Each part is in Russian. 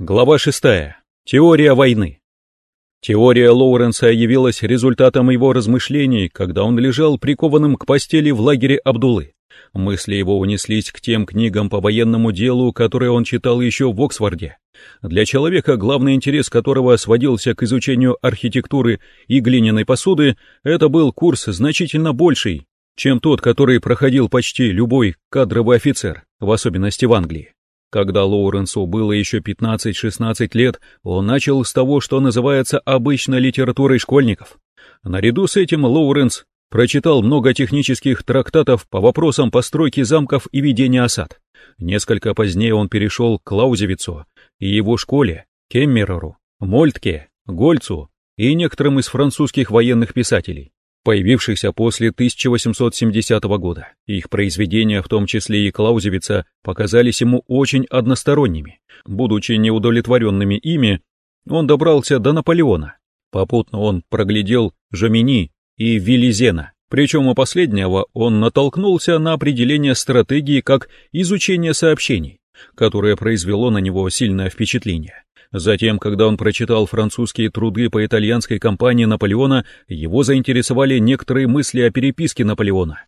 Глава 6. Теория войны. Теория Лоуренса явилась результатом его размышлений, когда он лежал прикованным к постели в лагере Абдулы. Мысли его унеслись к тем книгам по военному делу, которые он читал еще в Оксфорде. Для человека, главный интерес которого сводился к изучению архитектуры и глиняной посуды, это был курс значительно больший, чем тот, который проходил почти любой кадровый офицер, в особенности в Англии. Когда Лоуренсу было еще 15-16 лет, он начал с того, что называется обычной литературой школьников. Наряду с этим Лоуренс прочитал много технических трактатов по вопросам постройки замков и ведения осад. Несколько позднее он перешел к Клаузевицу и его школе, Кеммереру, Мольтке, Гольцу и некоторым из французских военных писателей появившихся после 1870 года. Их произведения, в том числе и Клаузевица, показались ему очень односторонними. Будучи неудовлетворенными ими, он добрался до Наполеона. Попутно он проглядел Жомини и Виллизена, причем у последнего он натолкнулся на определение стратегии как изучение сообщений, которое произвело на него сильное впечатление. Затем, когда он прочитал французские труды по итальянской кампании Наполеона, его заинтересовали некоторые мысли о переписке Наполеона.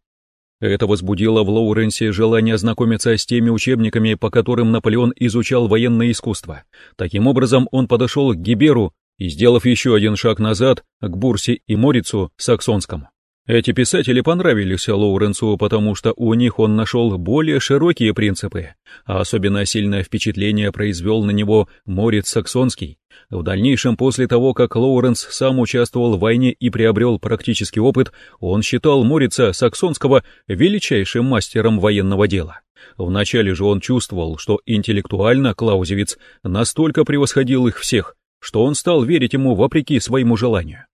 Это возбудило в Лоуренсе желание ознакомиться с теми учебниками, по которым Наполеон изучал военное искусство. Таким образом, он подошел к Гиберу и, сделав еще один шаг назад, к Бурсе и Морицу Саксонскому. Эти писатели понравились Лоуренсу, потому что у них он нашел более широкие принципы, а особенно сильное впечатление произвел на него Морец Саксонский. В дальнейшем, после того, как Лоуренс сам участвовал в войне и приобрел практический опыт, он считал Морица Саксонского величайшим мастером военного дела. Вначале же он чувствовал, что интеллектуально Клаузевиц настолько превосходил их всех, что он стал верить ему вопреки своему желанию.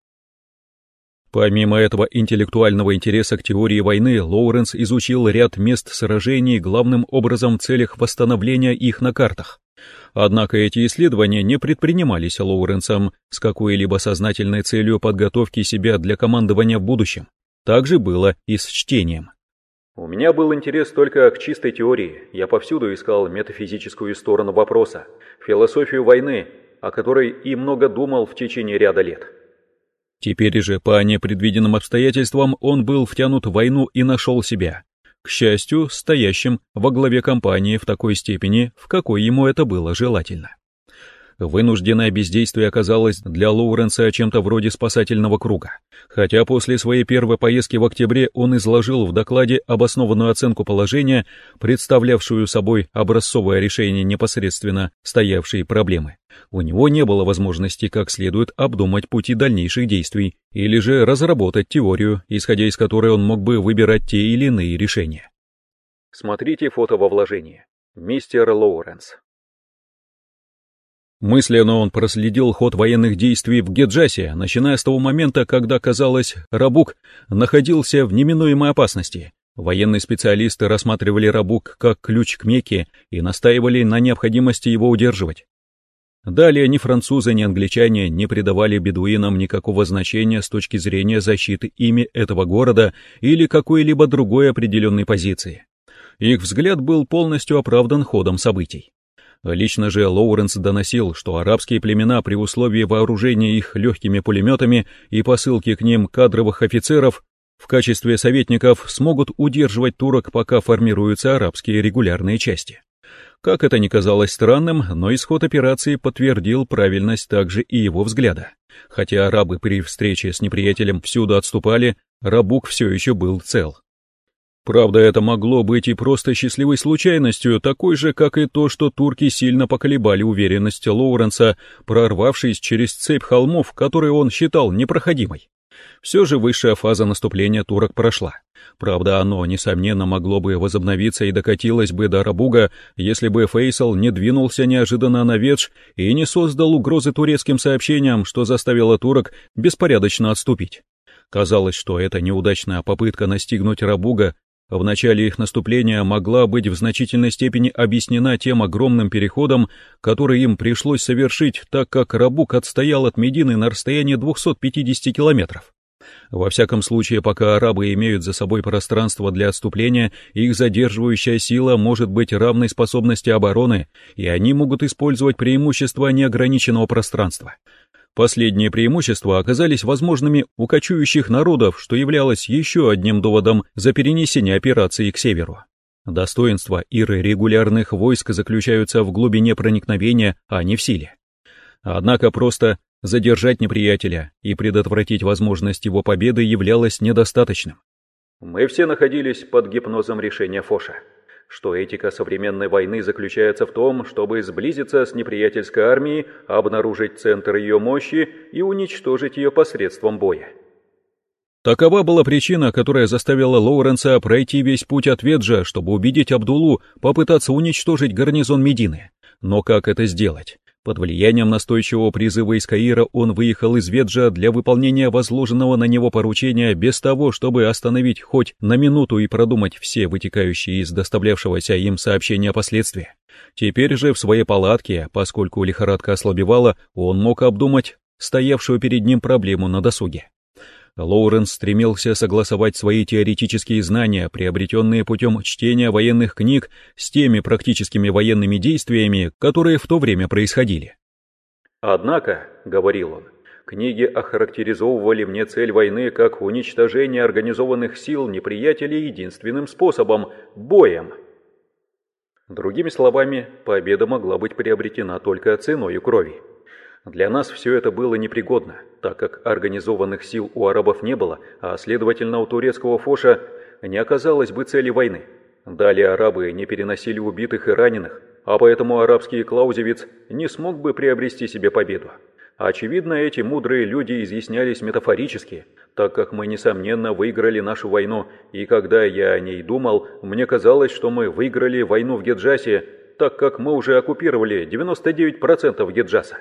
Помимо этого интеллектуального интереса к теории войны, Лоуренс изучил ряд мест сражений главным образом в целях восстановления их на картах. Однако эти исследования не предпринимались Лоуренсом с какой-либо сознательной целью подготовки себя для командования в будущем. Так же было и с чтением. У меня был интерес только к чистой теории. Я повсюду искал метафизическую сторону вопроса, философию войны, о которой и много думал в течение ряда лет. Теперь же, по непредвиденным обстоятельствам, он был втянут в войну и нашел себя. К счастью, стоящим во главе компании в такой степени, в какой ему это было желательно. Вынужденное бездействие оказалось для Лоуренса чем-то вроде спасательного круга. Хотя после своей первой поездки в октябре он изложил в докладе обоснованную оценку положения, представлявшую собой образцовое решение непосредственно стоявшей проблемы. У него не было возможности как следует обдумать пути дальнейших действий или же разработать теорию, исходя из которой он мог бы выбирать те или иные решения. Смотрите фото во вложении. Мистер Лоуренс. Мысленно он проследил ход военных действий в Геджасе, начиная с того момента, когда, казалось, Рабук находился в неминуемой опасности. Военные специалисты рассматривали Рабук как ключ к Мекке и настаивали на необходимости его удерживать. Далее ни французы, ни англичане не придавали бедуинам никакого значения с точки зрения защиты ими этого города или какой-либо другой определенной позиции. Их взгляд был полностью оправдан ходом событий. Лично же Лоуренс доносил, что арабские племена при условии вооружения их легкими пулеметами и посылки к ним кадровых офицеров в качестве советников смогут удерживать турок, пока формируются арабские регулярные части. Как это ни казалось странным, но исход операции подтвердил правильность также и его взгляда. Хотя арабы при встрече с неприятелем всюду отступали, Рабук все еще был цел. Правда, это могло быть и просто счастливой случайностью, такой же, как и то, что турки сильно поколебали уверенность Лоуренса, прорвавшись через цепь холмов, которые он считал непроходимой. Все же высшая фаза наступления турок прошла. Правда, оно, несомненно, могло бы возобновиться и докатилось бы до Рабуга, если бы Фейсал не двинулся неожиданно на Ветш и не создал угрозы турецким сообщениям, что заставило турок беспорядочно отступить. Казалось, что эта неудачная попытка настигнуть Рабуга в начале их наступления могла быть в значительной степени объяснена тем огромным переходом, который им пришлось совершить, так как Рабук отстоял от Медины на расстоянии 250 километров. Во всяком случае, пока арабы имеют за собой пространство для отступления, их задерживающая сила может быть равной способности обороны, и они могут использовать преимущество неограниченного пространства. Последние преимущества оказались возможными у кочующих народов, что являлось еще одним доводом за перенесение операции к северу. Достоинства иррегулярных войск заключаются в глубине проникновения, а не в силе. Однако просто задержать неприятеля и предотвратить возможность его победы являлось недостаточным. Мы все находились под гипнозом решения Фоша, что этика современной войны заключается в том, чтобы сблизиться с неприятельской армией, обнаружить центр ее мощи и уничтожить ее посредством боя. Такова была причина, которая заставила Лоуренса пройти весь путь от Веджа, чтобы убедить Абдулу попытаться уничтожить гарнизон Медины. Но как это сделать? Под влиянием настойчивого призыва из Каира он выехал из Веджа для выполнения возложенного на него поручения без того, чтобы остановить хоть на минуту и продумать все вытекающие из доставлявшегося им сообщения последствия. Теперь же в своей палатке, поскольку лихорадка ослабевала, он мог обдумать стоявшую перед ним проблему на досуге. Лоуренс стремился согласовать свои теоретические знания, приобретенные путем чтения военных книг, с теми практическими военными действиями, которые в то время происходили. «Однако», — говорил он, — «книги охарактеризовывали мне цель войны как уничтожение организованных сил неприятелей единственным способом — боем». Другими словами, победа могла быть приобретена только ценой крови. Для нас все это было непригодно, так как организованных сил у арабов не было, а следовательно у турецкого фоша не оказалось бы цели войны. Далее арабы не переносили убитых и раненых, а поэтому арабский Клаузевиц не смог бы приобрести себе победу. Очевидно, эти мудрые люди изъяснялись метафорически, так как мы, несомненно, выиграли нашу войну, и когда я о ней думал, мне казалось, что мы выиграли войну в Геджасе, так как мы уже оккупировали 99% Геджаса.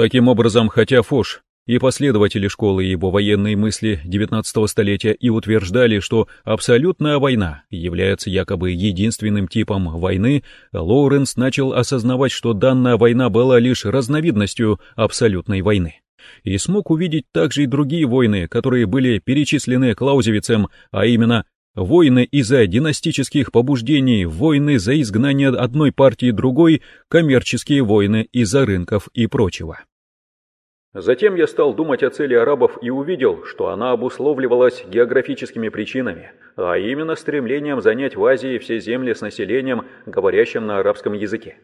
Таким образом, хотя Фош и последователи школы его военной мысли XIX столетия и утверждали, что абсолютная война является якобы единственным типом войны, Лоуренс начал осознавать, что данная война была лишь разновидностью абсолютной войны. И смог увидеть также и другие войны, которые были перечислены Клаузевицем, а именно Войны из-за династических побуждений, войны за изгнание одной партии другой, коммерческие войны из-за рынков и прочего. Затем я стал думать о цели арабов и увидел, что она обусловливалась географическими причинами, а именно стремлением занять в Азии все земли с населением, говорящим на арабском языке.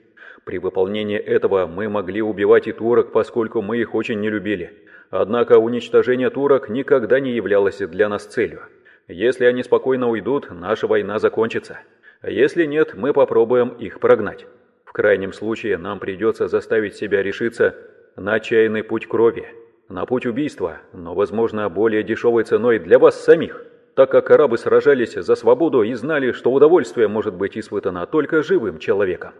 При выполнении этого мы могли убивать и турок, поскольку мы их очень не любили. Однако уничтожение турок никогда не являлось для нас целью. Если они спокойно уйдут, наша война закончится. Если нет, мы попробуем их прогнать. В крайнем случае нам придется заставить себя решиться на отчаянный путь крови, на путь убийства, но, возможно, более дешевой ценой для вас самих, так как арабы сражались за свободу и знали, что удовольствие может быть испытано только живым человеком.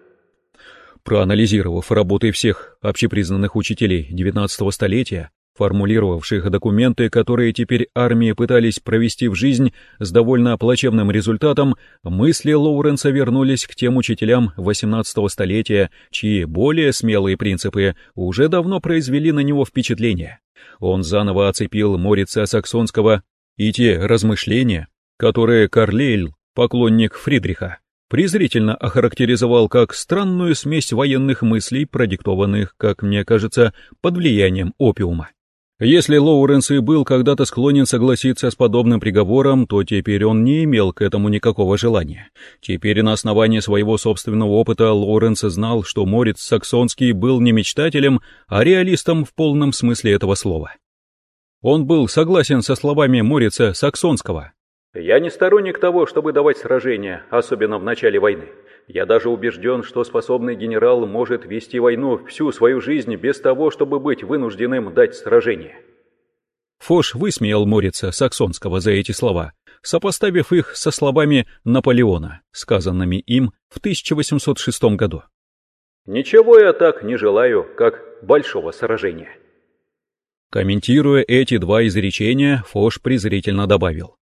Проанализировав работы всех общепризнанных учителей XIX столетия, формулировавших документы, которые теперь армии пытались провести в жизнь с довольно плачевным результатом, мысли Лоуренса вернулись к тем учителям XVIII столетия, чьи более смелые принципы уже давно произвели на него впечатление. Он заново оцепил Морица Саксонского и те размышления, которые Карлейль, поклонник Фридриха, презрительно охарактеризовал как странную смесь военных мыслей, продиктованных, как мне кажется, под влиянием опиума. Если Лоуренс и был когда-то склонен согласиться с подобным приговором, то теперь он не имел к этому никакого желания. Теперь на основании своего собственного опыта Лоуренс знал, что Морец Саксонский был не мечтателем, а реалистом в полном смысле этого слова. Он был согласен со словами Морица Саксонского. «Я не сторонник того, чтобы давать сражения, особенно в начале войны. Я даже убежден, что способный генерал может вести войну всю свою жизнь без того, чтобы быть вынужденным дать сражение. Фош высмеял Морица Саксонского за эти слова, сопоставив их со словами Наполеона, сказанными им в 1806 году. «Ничего я так не желаю, как большого сражения». Комментируя эти два изречения, Фош презрительно добавил.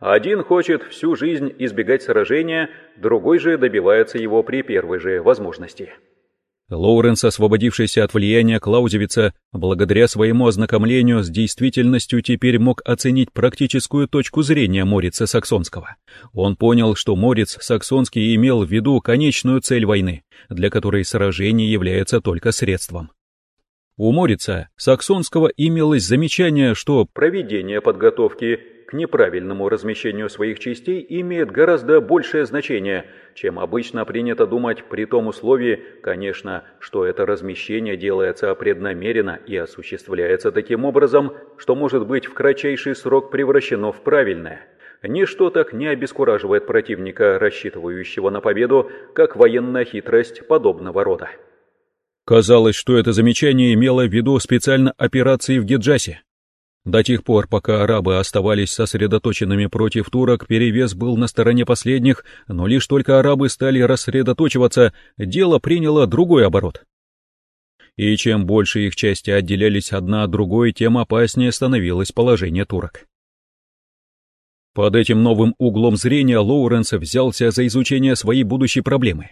Один хочет всю жизнь избегать сражения, другой же добивается его при первой же возможности. Лоуренс, освободившийся от влияния Клаузевица, благодаря своему ознакомлению с действительностью теперь мог оценить практическую точку зрения Морица Саксонского. Он понял, что Морец Саксонский имел в виду конечную цель войны, для которой сражение является только средством. У Морица Саксонского имелось замечание, что проведение подготовки к неправильному размещению своих частей имеет гораздо большее значение, чем обычно принято думать при том условии, конечно, что это размещение делается преднамеренно и осуществляется таким образом, что может быть в кратчайший срок превращено в правильное. Ничто так не обескураживает противника, рассчитывающего на победу, как военная хитрость подобного рода. Казалось, что это замечание имело в виду специально операции в Гиджасе. До тех пор, пока арабы оставались сосредоточенными против турок, перевес был на стороне последних, но лишь только арабы стали рассредоточиваться, дело приняло другой оборот. И чем больше их части отделялись одна от другой, тем опаснее становилось положение турок. Под этим новым углом зрения Лоуренс взялся за изучение своей будущей проблемы.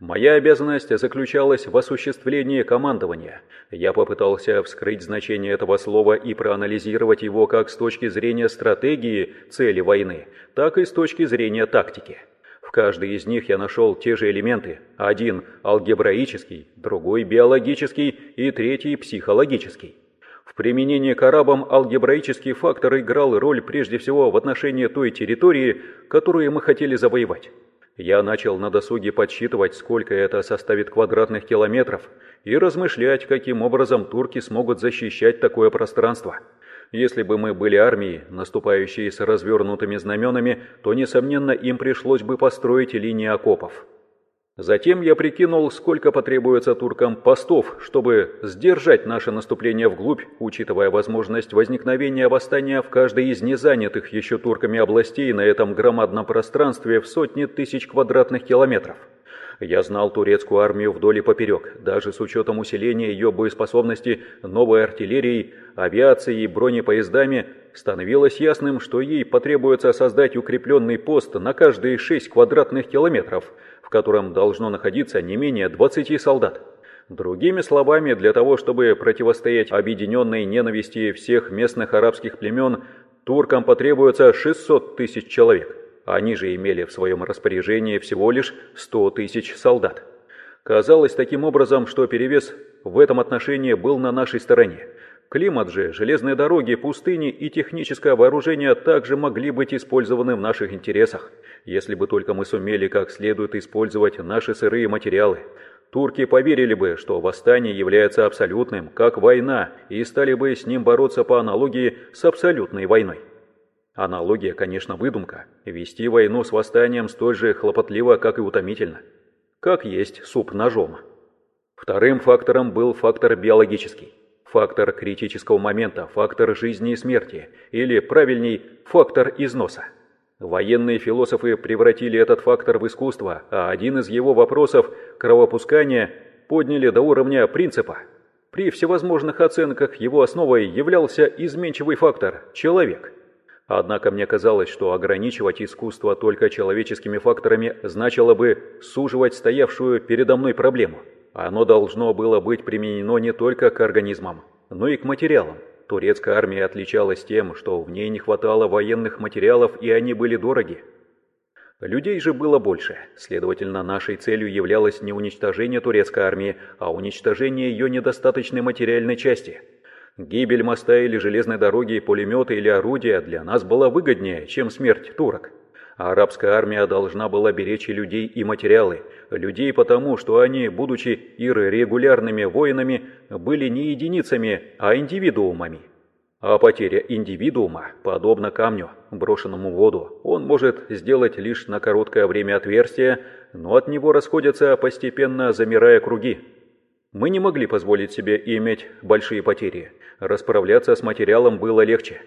Моя обязанность заключалась в осуществлении командования. Я попытался вскрыть значение этого слова и проанализировать его как с точки зрения стратегии цели войны, так и с точки зрения тактики. В каждой из них я нашел те же элементы. Один алгебраический, другой биологический и третий психологический. В применении к арабам алгебраический фактор играл роль прежде всего в отношении той территории, которую мы хотели завоевать. Я начал на досуге подсчитывать, сколько это составит квадратных километров, и размышлять, каким образом турки смогут защищать такое пространство. Если бы мы были армией, наступающей с развернутыми знаменами, то, несомненно, им пришлось бы построить линии окопов. Затем я прикинул, сколько потребуется туркам постов, чтобы сдержать наше наступление вглубь, учитывая возможность возникновения восстания в каждой из незанятых еще турками областей на этом громадном пространстве в сотни тысяч квадратных километров. Я знал турецкую армию вдоль и поперек, даже с учетом усиления ее боеспособности новой артиллерией, авиацией бронепоездами, становилось ясным, что ей потребуется создать укрепленный пост на каждые 6 квадратных километров – котором должно находиться не менее 20 солдат. Другими словами, для того, чтобы противостоять объединенной ненависти всех местных арабских племен, туркам потребуется 600 тысяч человек. Они же имели в своем распоряжении всего лишь 100 тысяч солдат. Казалось таким образом, что перевес в этом отношении был на нашей стороне. Климат же, железные дороги, пустыни и техническое вооружение также могли быть использованы в наших интересах, если бы только мы сумели как следует использовать наши сырые материалы. Турки поверили бы, что восстание является абсолютным, как война, и стали бы с ним бороться по аналогии с абсолютной войной. Аналогия, конечно, выдумка. Вести войну с восстанием столь же хлопотливо, как и утомительно. Как есть суп ножом. Вторым фактором был фактор биологический. Фактор критического момента, фактор жизни и смерти, или, правильней, фактор износа. Военные философы превратили этот фактор в искусство, а один из его вопросов – кровопускание – подняли до уровня принципа. При всевозможных оценках его основой являлся изменчивый фактор – человек. Однако мне казалось, что ограничивать искусство только человеческими факторами значило бы суживать стоявшую передо мной проблему – оно должно было быть применено не только к организмам, но и к материалам. Турецкая армия отличалась тем, что в ней не хватало военных материалов и они были дороги. Людей же было больше, следовательно, нашей целью являлось не уничтожение турецкой армии, а уничтожение ее недостаточной материальной части. Гибель моста или железной дороги, пулеметы или орудия для нас была выгоднее, чем смерть турок а арабская армия должна была беречь и людей, и материалы. Людей потому, что они, будучи иррегулярными воинами, были не единицами, а индивидуумами. А потеря индивидуума, подобно камню, брошенному в воду, он может сделать лишь на короткое время отверстия, но от него расходятся, постепенно замирая круги. Мы не могли позволить себе иметь большие потери. Расправляться с материалом было легче.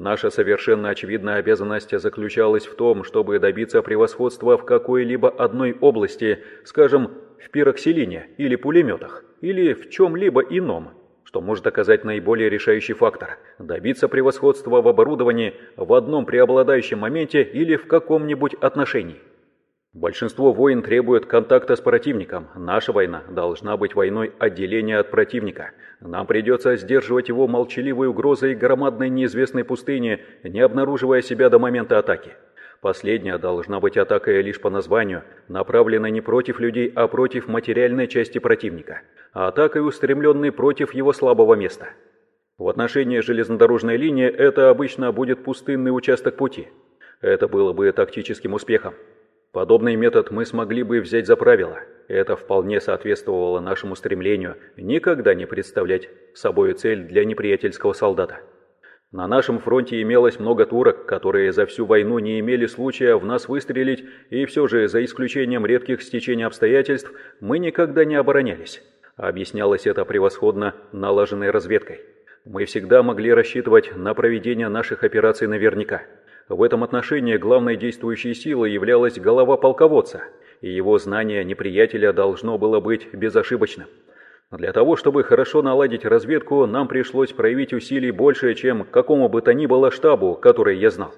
Наша совершенно очевидная обязанность заключалась в том, чтобы добиться превосходства в какой-либо одной области, скажем, в пироксилине или пулеметах, или в чем-либо ином, что может оказать наиболее решающий фактор – добиться превосходства в оборудовании в одном преобладающем моменте или в каком-нибудь отношении. Большинство войн требует контакта с противником. Наша война должна быть войной отделения от противника. Нам придется сдерживать его молчаливой угрозой громадной неизвестной пустыни, не обнаруживая себя до момента атаки. Последняя должна быть атакой лишь по названию, направленной не против людей, а против материальной части противника, а атакой устремленной против его слабого места. В отношении железнодорожной линии это обычно будет пустынный участок пути. Это было бы тактическим успехом. Подобный метод мы смогли бы взять за правило. Это вполне соответствовало нашему стремлению никогда не представлять собой цель для неприятельского солдата. На нашем фронте имелось много турок, которые за всю войну не имели случая в нас выстрелить, и все же, за исключением редких стечений обстоятельств, мы никогда не оборонялись. Объяснялось это превосходно налаженной разведкой. Мы всегда могли рассчитывать на проведение наших операций наверняка. В этом отношении главной действующей силой являлась голова полководца, и его знание неприятеля должно было быть безошибочным. Для того, чтобы хорошо наладить разведку, нам пришлось проявить усилий больше, чем какому бы то ни было штабу, который я знал.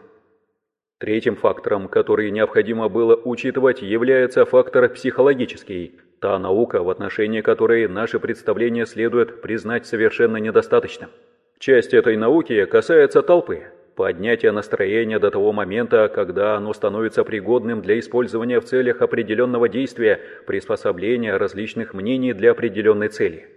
Третьим фактором, который необходимо было учитывать, является фактор психологический, та наука, в отношении которой наши представления следует признать совершенно недостаточным. Часть этой науки касается толпы, поднятие настроения до того момента, когда оно становится пригодным для использования в целях определенного действия, приспособления различных мнений для определенной цели.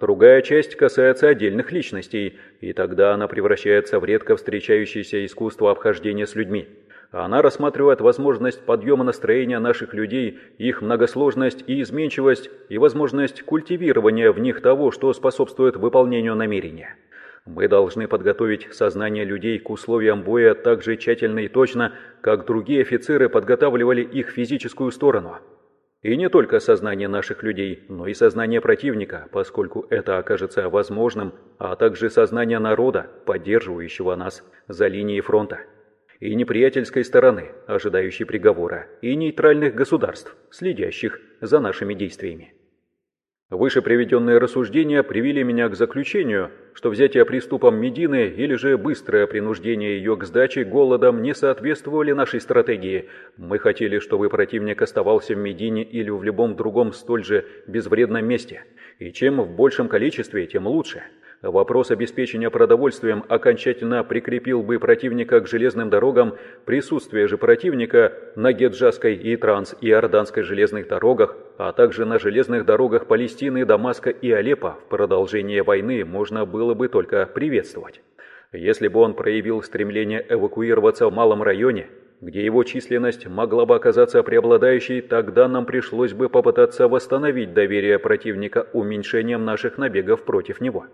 Другая часть касается отдельных личностей, и тогда она превращается в редко встречающееся искусство обхождения с людьми. Она рассматривает возможность подъема настроения наших людей, их многосложность и изменчивость, и возможность культивирования в них того, что способствует выполнению намерения. Мы должны подготовить сознание людей к условиям боя так же тщательно и точно, как другие офицеры подготавливали их физическую сторону. И не только сознание наших людей, но и сознание противника, поскольку это окажется возможным, а также сознание народа, поддерживающего нас за линией фронта. И неприятельской стороны, ожидающей приговора, и нейтральных государств, следящих за нашими действиями. Выше приведенные рассуждения привели меня к заключению, что взятие приступом Медины или же быстрое принуждение ее к сдаче голодом не соответствовали нашей стратегии. Мы хотели, чтобы противник оставался в Медине или в любом другом столь же безвредном месте, и чем в большем количестве, тем лучше. Вопрос обеспечения продовольствием окончательно прикрепил бы противника к железным дорогам, присутствие же противника на Геджасской и Транс- и Орданской железных дорогах, а также на железных дорогах Палестины, Дамаска и Алеппо в продолжение войны можно было бы только приветствовать. Если бы он проявил стремление эвакуироваться в малом районе, где его численность могла бы оказаться преобладающей, тогда нам пришлось бы попытаться восстановить доверие противника уменьшением наших набегов против него.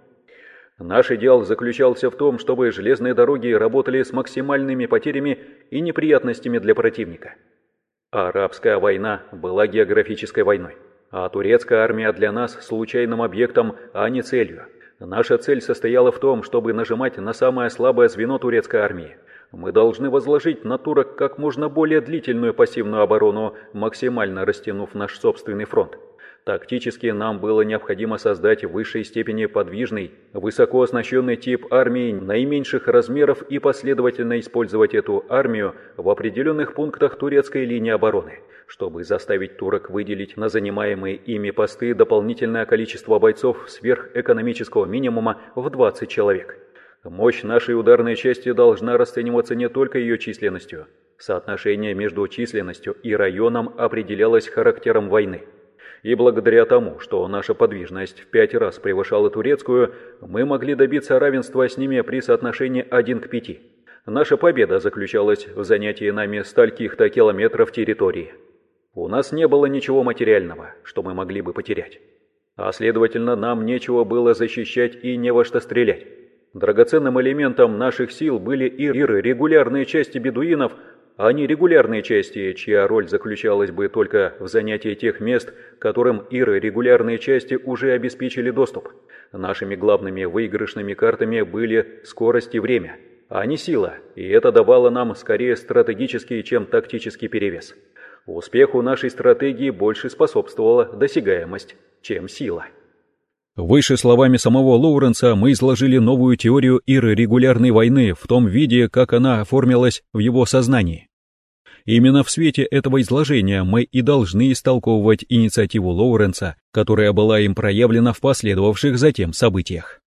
Наш идеал заключался в том, чтобы железные дороги работали с максимальными потерями и неприятностями для противника. Арабская война была географической войной, а турецкая армия для нас случайным объектом, а не целью. Наша цель состояла в том, чтобы нажимать на самое слабое звено турецкой армии. Мы должны возложить на турок как можно более длительную пассивную оборону, максимально растянув наш собственный фронт. Тактически нам было необходимо создать в высшей степени подвижный, высоко оснащенный тип армии наименьших размеров и последовательно использовать эту армию в определенных пунктах турецкой линии обороны, чтобы заставить турок выделить на занимаемые ими посты дополнительное количество бойцов сверх экономического минимума в 20 человек. Мощь нашей ударной части должна расцениваться не только ее численностью. Соотношение между численностью и районом определялось характером войны. И благодаря тому, что наша подвижность в пять раз превышала турецкую, мы могли добиться равенства с ними при соотношении 1 к 5. Наша победа заключалась в занятии нами стольких-то километров территории. У нас не было ничего материального, что мы могли бы потерять. А следовательно, нам нечего было защищать и не во что стрелять. Драгоценным элементом наших сил были и регулярные части бедуинов, а не регулярные части, чья роль заключалась бы только в занятии тех мест, которым иры регулярные части уже обеспечили доступ. Нашими главными выигрышными картами были скорость и время, а не сила, и это давало нам скорее стратегический, чем тактический перевес. Успеху нашей стратегии больше способствовала досягаемость, чем сила. Выше словами самого Лоуренса мы изложили новую теорию иры регулярной войны в том виде, как она оформилась в его сознании. Именно в свете этого изложения мы и должны истолковывать инициативу Лоуренса, которая была им проявлена в последовавших затем событиях.